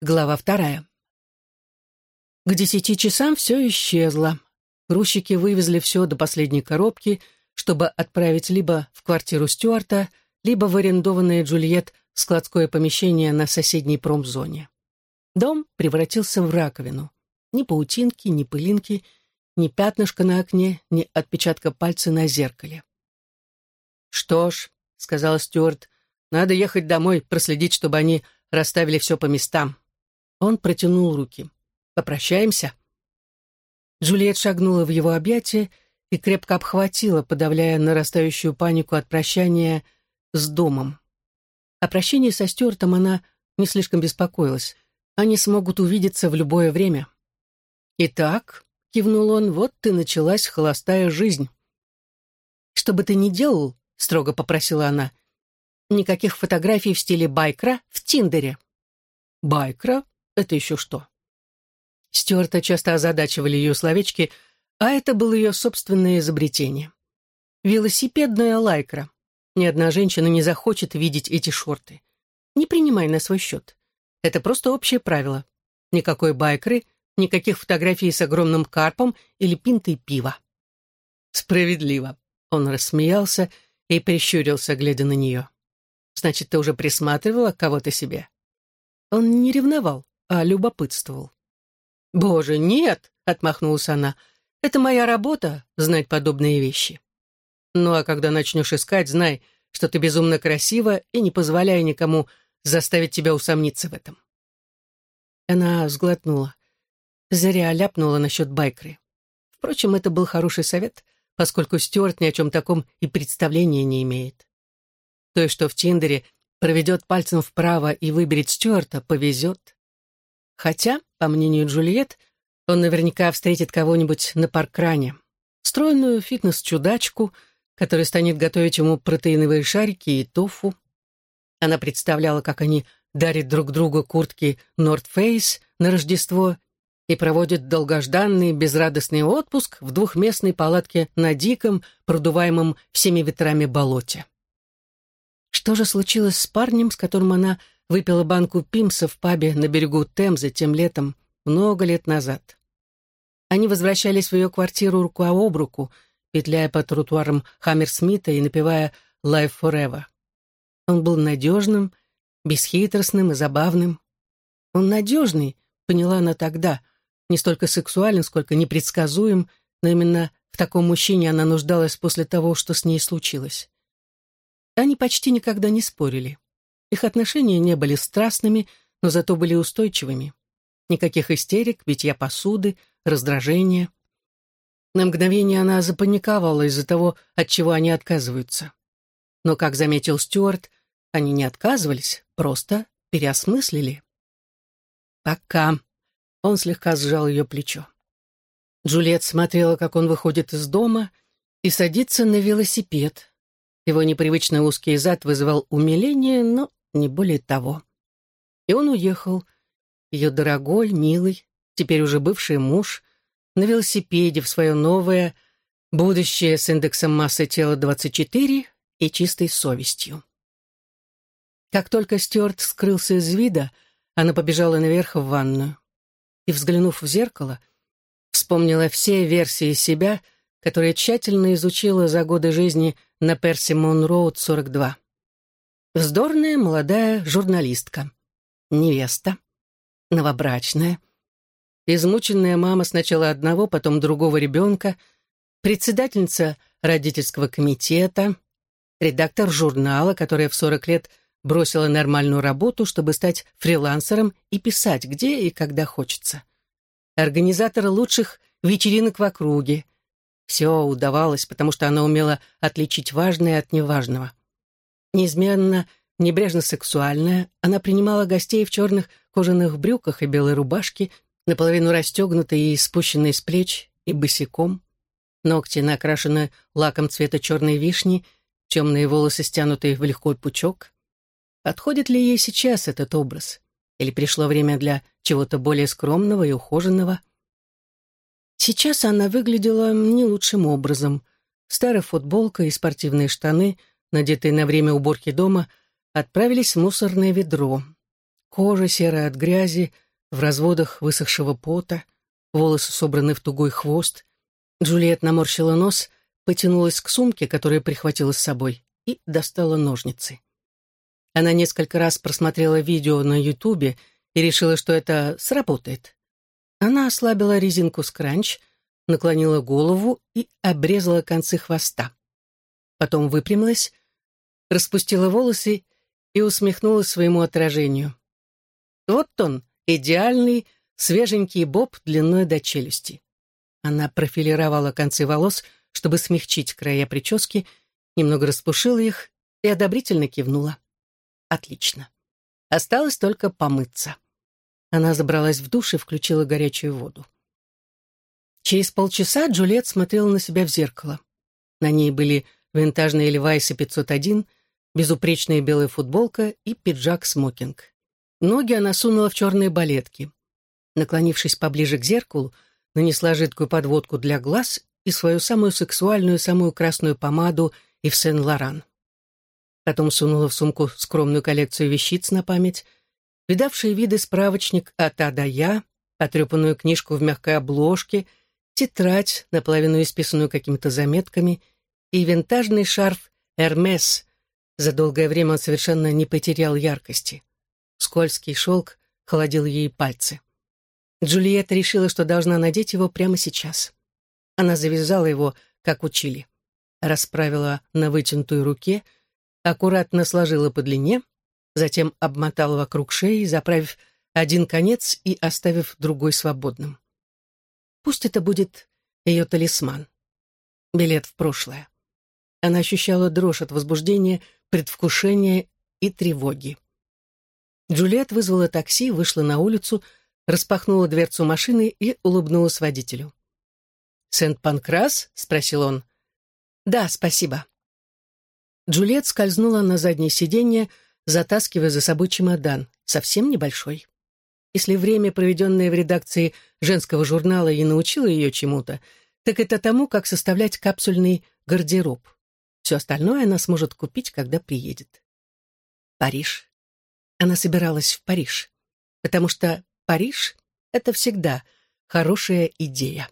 Глава вторая. К десяти часам все исчезло. Грузчики вывезли все до последней коробки, чтобы отправить либо в квартиру Стюарта, либо в арендованное Джульет складское помещение на соседней промзоне. Дом превратился в раковину. Ни паутинки, ни пылинки, ни пятнышка на окне, ни отпечатка пальца на зеркале. «Что ж», — сказал Стюарт, — «надо ехать домой, проследить, чтобы они расставили все по местам. Он протянул руки. «Попрощаемся?» Джульет шагнула в его объятия и крепко обхватила, подавляя нарастающую панику от прощания с домом. О прощении со Стюартом она не слишком беспокоилась. Они смогут увидеться в любое время. «Итак», — кивнул он, — «вот ты началась холостая жизнь». «Что бы ты ни делал», — строго попросила она, — «никаких фотографий в стиле байкра в Тиндере». «Байкра?» Это еще что? Стюарта часто озадачивали ее словечки, а это было ее собственное изобретение. Велосипедная лайкра. Ни одна женщина не захочет видеть эти шорты. Не принимай на свой счет. Это просто общее правило. Никакой байкры, никаких фотографий с огромным карпом или пинтой пива. Справедливо. Он рассмеялся и прищурился, глядя на нее. Значит, ты уже присматривала кого-то себе? Он не ревновал а любопытствовал. «Боже, нет!» — отмахнулась она. «Это моя работа — знать подобные вещи. Ну а когда начнешь искать, знай, что ты безумно красива и не позволяй никому заставить тебя усомниться в этом». Она сглотнула. Зря ляпнула насчет байкры. Впрочем, это был хороший совет, поскольку Стюарт ни о чем таком и представления не имеет. Той, что в Тиндере проведет пальцем вправо и выберет Стюарта, повезет. Хотя, по мнению Джульет, он наверняка встретит кого-нибудь на паркране. Стройную фитнес-чудачку, которая станет готовить ему протеиновые шарики и тофу. Она представляла, как они дарят друг другу куртки North Face на Рождество и проводят долгожданный безрадостный отпуск в двухместной палатке на диком, продуваемом всеми ветрами болоте. Что же случилось с парнем, с которым она выпила банку пимса в пабе на берегу Темзы тем летом, много лет назад. Они возвращались в ее квартиру руку об руку, петляя по тротуарам Хаммерсмита и напевая «Life Forever». Он был надежным, бесхитростным и забавным. Он надежный, поняла она тогда, не столько сексуален, сколько непредсказуем, но именно в таком мужчине она нуждалась после того, что с ней случилось. Они почти никогда не спорили. Их отношения не были страстными, но зато были устойчивыми. Никаких истерик, битья посуды, раздражения. На мгновение она запаниковала из-за того, от чего они отказываются. Но, как заметил Стюарт, они не отказывались, просто переосмыслили. «Пока». Он слегка сжал ее плечо. Джульет смотрела, как он выходит из дома и садится на велосипед. Его непривычно узкий зад вызывал умиление, но не более того. И он уехал, ее дорогой, милый, теперь уже бывший муж, на велосипеде в свое новое будущее с индексом массы тела 24 и чистой совестью. Как только Стюарт скрылся из вида, она побежала наверх в ванную и, взглянув в зеркало, вспомнила все версии себя, которые тщательно изучила за годы жизни на Перси Монроуд 42. Вздорная молодая журналистка. Невеста. Новобрачная. Измученная мама сначала одного, потом другого ребенка. Председательница родительского комитета. Редактор журнала, которая в 40 лет бросила нормальную работу, чтобы стать фрилансером и писать, где и когда хочется. Организатор лучших вечеринок в округе. Все удавалось, потому что она умела отличить важное от неважного. Неизменно небрежно-сексуальная, она принимала гостей в черных кожаных брюках и белой рубашке, наполовину расстегнутой и спущенной с плеч, и босиком. Ногти накрашены лаком цвета черной вишни, темные волосы стянутые в легкий пучок. Подходит ли ей сейчас этот образ? Или пришло время для чего-то более скромного и ухоженного? Сейчас она выглядела не лучшим образом. Старая футболка и спортивные штаны — надетые на время уборки дома, отправились в мусорное ведро. Кожа серая от грязи, в разводах высохшего пота, волосы собраны в тугой хвост. Джульет наморщила нос, потянулась к сумке, которую прихватила с собой, и достала ножницы. Она несколько раз просмотрела видео на Ютубе и решила, что это сработает. Она ослабила резинку скранч, наклонила голову и обрезала концы хвоста. Потом выпрямилась, распустила волосы и усмехнулась своему отражению. Вот он, идеальный, свеженький боб длиной до челюсти. Она профилировала концы волос, чтобы смягчить края прически, немного распушила их и одобрительно кивнула. Отлично. Осталось только помыться. Она забралась в душ и включила горячую воду. Через полчаса Джульет смотрела на себя в зеркало. На ней были винтажные Левайсы 501, безупречная белая футболка и пиджак-смокинг. Ноги она сунула в черные балетки. Наклонившись поближе к зеркалу, нанесла жидкую подводку для глаз и свою самую сексуальную, самую красную помаду и в Сен-Лоран. Потом сунула в сумку скромную коллекцию вещиц на память, видавшие виды справочник от А до Я, потрепанную книжку в мягкой обложке, тетрадь, наполовину исписанную какими-то заметками, и винтажный шарф «Эрмес». За долгое время он совершенно не потерял яркости. Скользкий шелк холодил ей пальцы. Джульетта решила, что должна надеть его прямо сейчас. Она завязала его, как учили. Расправила на вытянутой руке, аккуратно сложила по длине, затем обмотала вокруг шеи, заправив один конец и оставив другой свободным. Пусть это будет ее талисман. Билет в прошлое. Она ощущала дрожь от возбуждения, предвкушения и тревоги. Джульет вызвала такси, вышла на улицу, распахнула дверцу машины и улыбнулась водителю. «Сент-Панкрас?» — спросил он. «Да, спасибо». Джульет скользнула на заднее сиденье, затаскивая за собой чемодан, совсем небольшой. Если время, проведенное в редакции женского журнала, и научило ее чему-то, так это тому, как составлять капсульный гардероб. Все остальное она сможет купить, когда приедет. Париж. Она собиралась в Париж, потому что Париж — это всегда хорошая идея.